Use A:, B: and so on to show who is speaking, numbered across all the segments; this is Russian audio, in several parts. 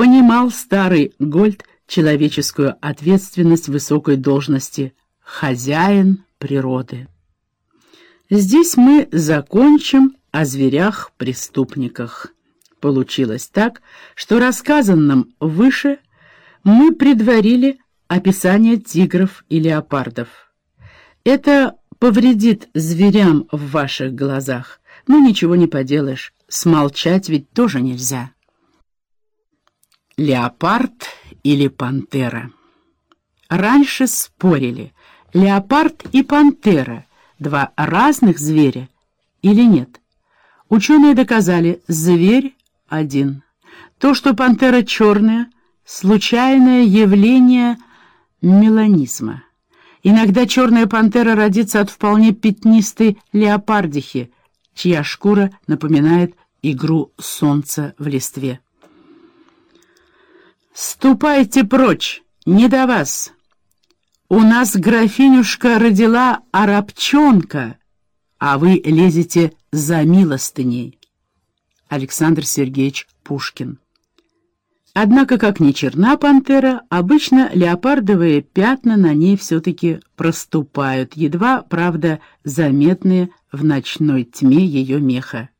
A: Понимал старый Гольд человеческую ответственность высокой должности «хозяин природы». Здесь мы закончим о зверях-преступниках. Получилось так, что рассказанным выше мы предварили описание тигров и леопардов. Это повредит зверям в ваших глазах, но ничего не поделаешь, смолчать ведь тоже нельзя. Леопард или пантера? Раньше спорили, леопард и пантера — два разных зверя или нет. Ученые доказали, зверь один. То, что пантера черная — случайное явление меланизма. Иногда черная пантера родится от вполне пятнистой леопардихи, чья шкура напоминает игру солнца в листве. «Ступайте прочь, не до вас! У нас графинюшка родила арабчонка, а вы лезете за милостыней». Александр Сергеевич Пушкин Однако, как ни черна пантера, обычно леопардовые пятна на ней все-таки проступают, едва, правда, заметные в ночной тьме ее меха.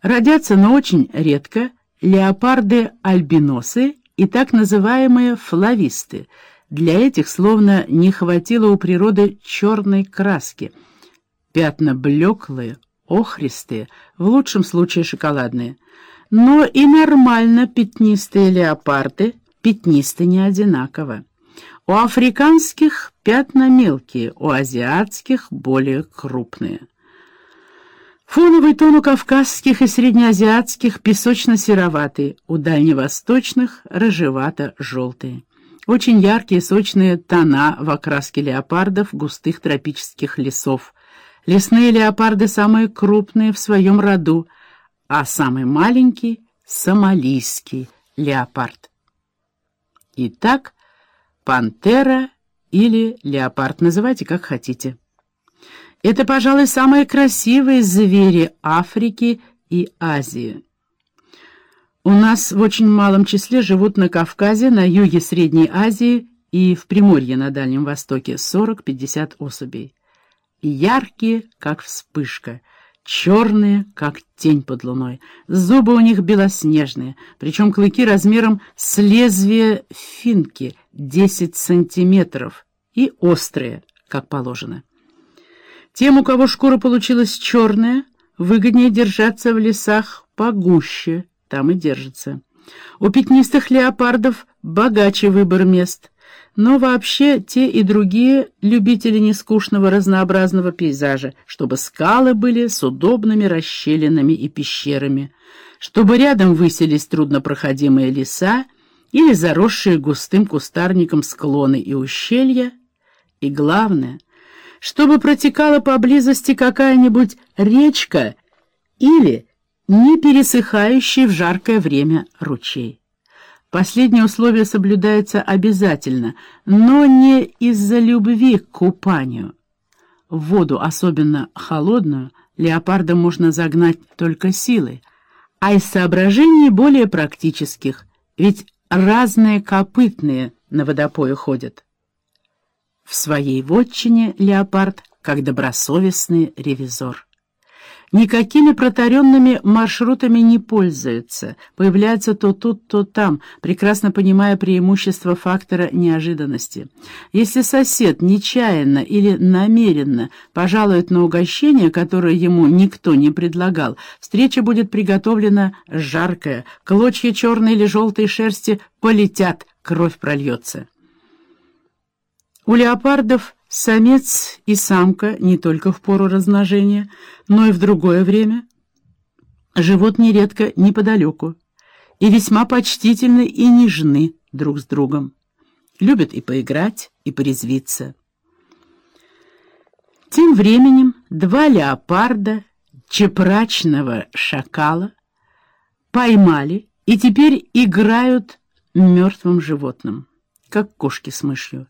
A: Родятся, но очень редко, леопарды-альбиносы и так называемые флависты. Для этих словно не хватило у природы черной краски. Пятна блеклые, охристые, в лучшем случае шоколадные – но и нормально пятнистые леопарды пятнисты не одинаково. У африканских пятна мелкие, у азиатских более крупные. Фоновый тон у кавказских и среднеазиатских песочно-сероватый, у дальневосточных рыжевато-желтые. Очень яркие сочные тона в окраске леопардов густых тропических лесов. Лесные леопарды самые крупные в своем роду, а самый маленький — сомалийский леопард. Итак, пантера или леопард, называйте как хотите. Это, пожалуй, самые красивые звери Африки и Азии. У нас в очень малом числе живут на Кавказе, на юге Средней Азии и в Приморье на Дальнем Востоке 40-50 особей. Яркие, как вспышка — черные, как тень под луной. Зубы у них белоснежные, причем клыки размером с лезвие финки, 10 сантиметров, и острые, как положено. Тем, у кого шкура получилась черная, выгоднее держаться в лесах погуще, там и держится. У пятнистых леопардов богаче выбор мест — но вообще те и другие любители нескучного разнообразного пейзажа, чтобы скалы были с удобными расщелинами и пещерами, чтобы рядом высились труднопроходимые леса или заросшие густым кустарником склоны и ущелья, и главное, чтобы протекала поблизости какая-нибудь речка или не пересыхающий в жаркое время ручей. Последнее условие соблюдается обязательно, но не из-за любви к купанию. В воду, особенно холодную, леопарда можно загнать только силой, а из соображений более практических, ведь разные копытные на водопое ходят. В своей вотчине леопард как добросовестный ревизор. Никакими протаренными маршрутами не пользуются, появляются то тут, то там, прекрасно понимая преимущество фактора неожиданности. Если сосед нечаянно или намеренно пожалует на угощение, которое ему никто не предлагал, встреча будет приготовлена жаркая, клочья черной или желтой шерсти полетят, кровь прольется. У леопардов Самец и самка не только в пору размножения, но и в другое время живут нередко неподалеку и весьма почтительны и нежны друг с другом. Любят и поиграть, и порезвиться. Тем временем два леопарда, чепрачного шакала, поймали и теперь играют мертвым животным, как кошки с мышью.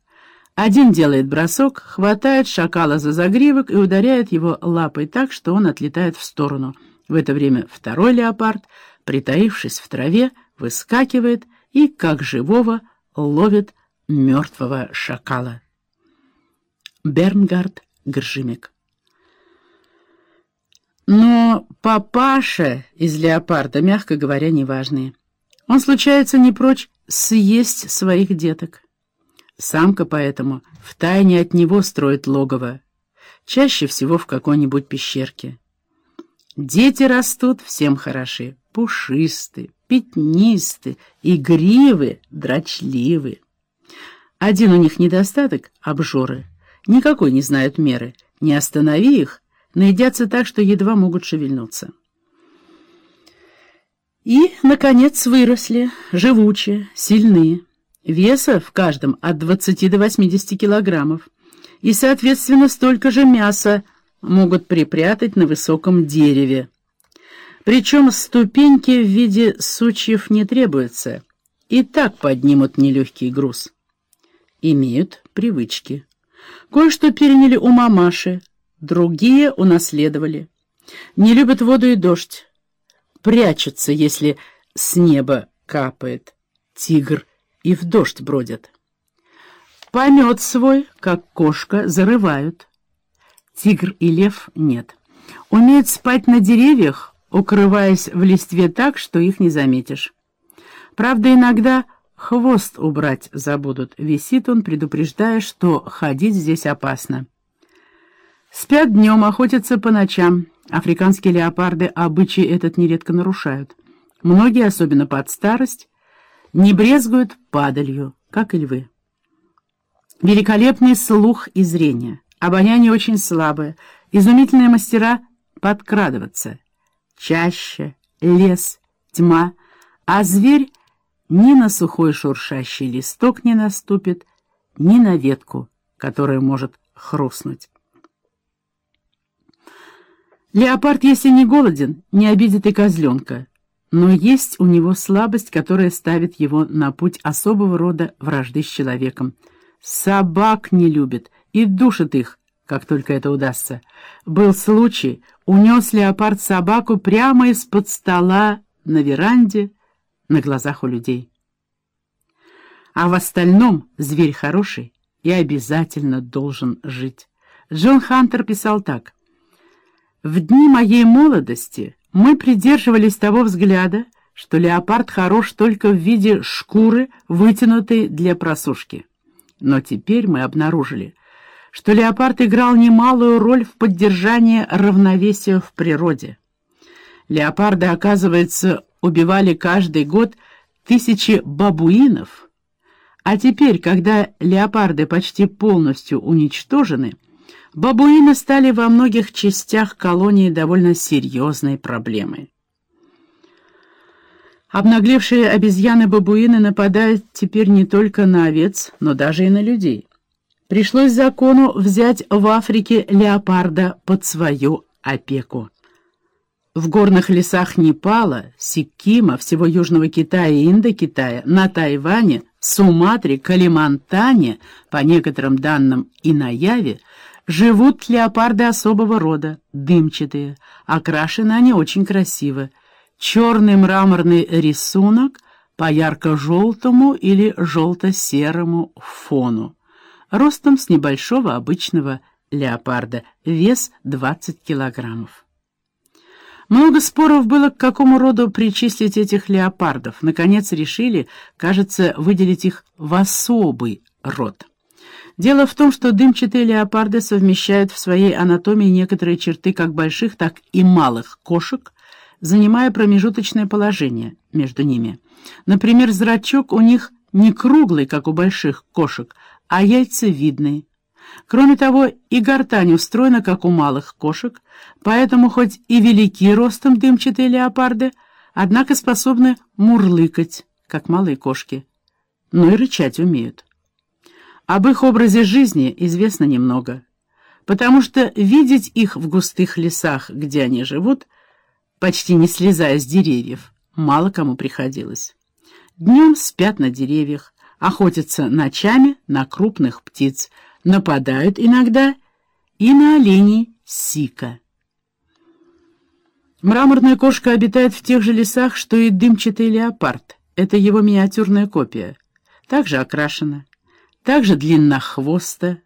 A: Один делает бросок, хватает шакала за загривок и ударяет его лапой так, что он отлетает в сторону. В это время второй леопард, притаившись в траве, выскакивает и, как живого, ловит мертвого шакала. Бернгард Гржимик Но папаша из леопарда, мягко говоря, неважный. Он, случается, не прочь съесть своих деток. Самка поэтому втайне от него строит логово, чаще всего в какой-нибудь пещерке. Дети растут всем хороши, пушисты, пятнисты, игривы, дрочливы. Один у них недостаток — обжоры. Никакой не знают меры. Не останови их, наедятся так, что едва могут шевельнуться. И, наконец, выросли, живучие, сильные. Веса в каждом от 20 до 80 килограммов. И, соответственно, столько же мяса могут припрятать на высоком дереве. Причем ступеньки в виде сучьев не требуются. И так поднимут нелегкий груз. Имеют привычки. Кое-что переняли у мамаши, другие унаследовали. Не любят воду и дождь. Прячутся, если с неба капает. Тигр и в дождь бродят. Помет свой, как кошка, зарывают. Тигр и лев нет. Умеют спать на деревьях, укрываясь в листве так, что их не заметишь. Правда, иногда хвост убрать забудут. Висит он, предупреждая, что ходить здесь опасно. Спят днем, охотятся по ночам. Африканские леопарды обычаи этот нередко нарушают. Многие, особенно под старость, не брезгуют падалью, как и львы. Великолепный слух и зрение. Обоняние очень слабое. Изумительные мастера подкрадываться. Чаще, лес, тьма. А зверь ни на сухой шуршащий листок не наступит, ни на ветку, которая может хрустнуть. Леопард, если не голоден, не обидит и козленка, но есть у него слабость, которая ставит его на путь особого рода вражды с человеком. Собак не любит и душит их, как только это удастся. Был случай, унес леопард собаку прямо из-под стола на веранде на глазах у людей. А в остальном зверь хороший и обязательно должен жить. Джон Хантер писал так. «В дни моей молодости мы придерживались того взгляда, что леопард хорош только в виде шкуры, вытянутой для просушки». Но теперь мы обнаружили, что леопард играл немалую роль в поддержании равновесия в природе. Леопарды, оказывается, убивали каждый год тысячи бабуинов, а теперь, когда леопарды почти полностью уничтожены, бабуины стали во многих частях колонии довольно серьезной проблемой. Обнаглевшие обезьяны-бабуины нападают теперь не только на овец, но даже и на людей. Пришлось закону взять в Африке леопарда под свою опеку. В горных лесах Непала, Сиккима, всего Южного Китая и Индокитая, на Тайване, Суматре, Калимантане, по некоторым данным и на Яве, живут леопарды особого рода, дымчатые, окрашены они очень красиво, черный мраморный рисунок по ярко-желтому или желто-серому фону, ростом с небольшого обычного леопарда, вес 20 килограммов. Много споров было, к какому роду причислить этих леопардов. Наконец решили, кажется, выделить их в особый род. Дело в том, что дымчатые леопарды совмещают в своей анатомии некоторые черты как больших, так и малых кошек, занимая промежуточное положение между ними. Например, зрачок у них не круглый, как у больших кошек, а яйцевидный. Кроме того, и гортань устроена, как у малых кошек, поэтому хоть и велики ростом дымчатые леопарды, однако способны мурлыкать, как малые кошки, но и рычать умеют. Об их образе жизни известно немного, потому что видеть их в густых лесах, где они живут, почти не слезая с деревьев, мало кому приходилось. Днем спят на деревьях, охотятся ночами на крупных птиц, нападают иногда и на оленей сика. Мраморная кошка обитает в тех же лесах, что и дымчатый леопард, Это его миниатюрная копия. Также окрашена, также длиннохвоста,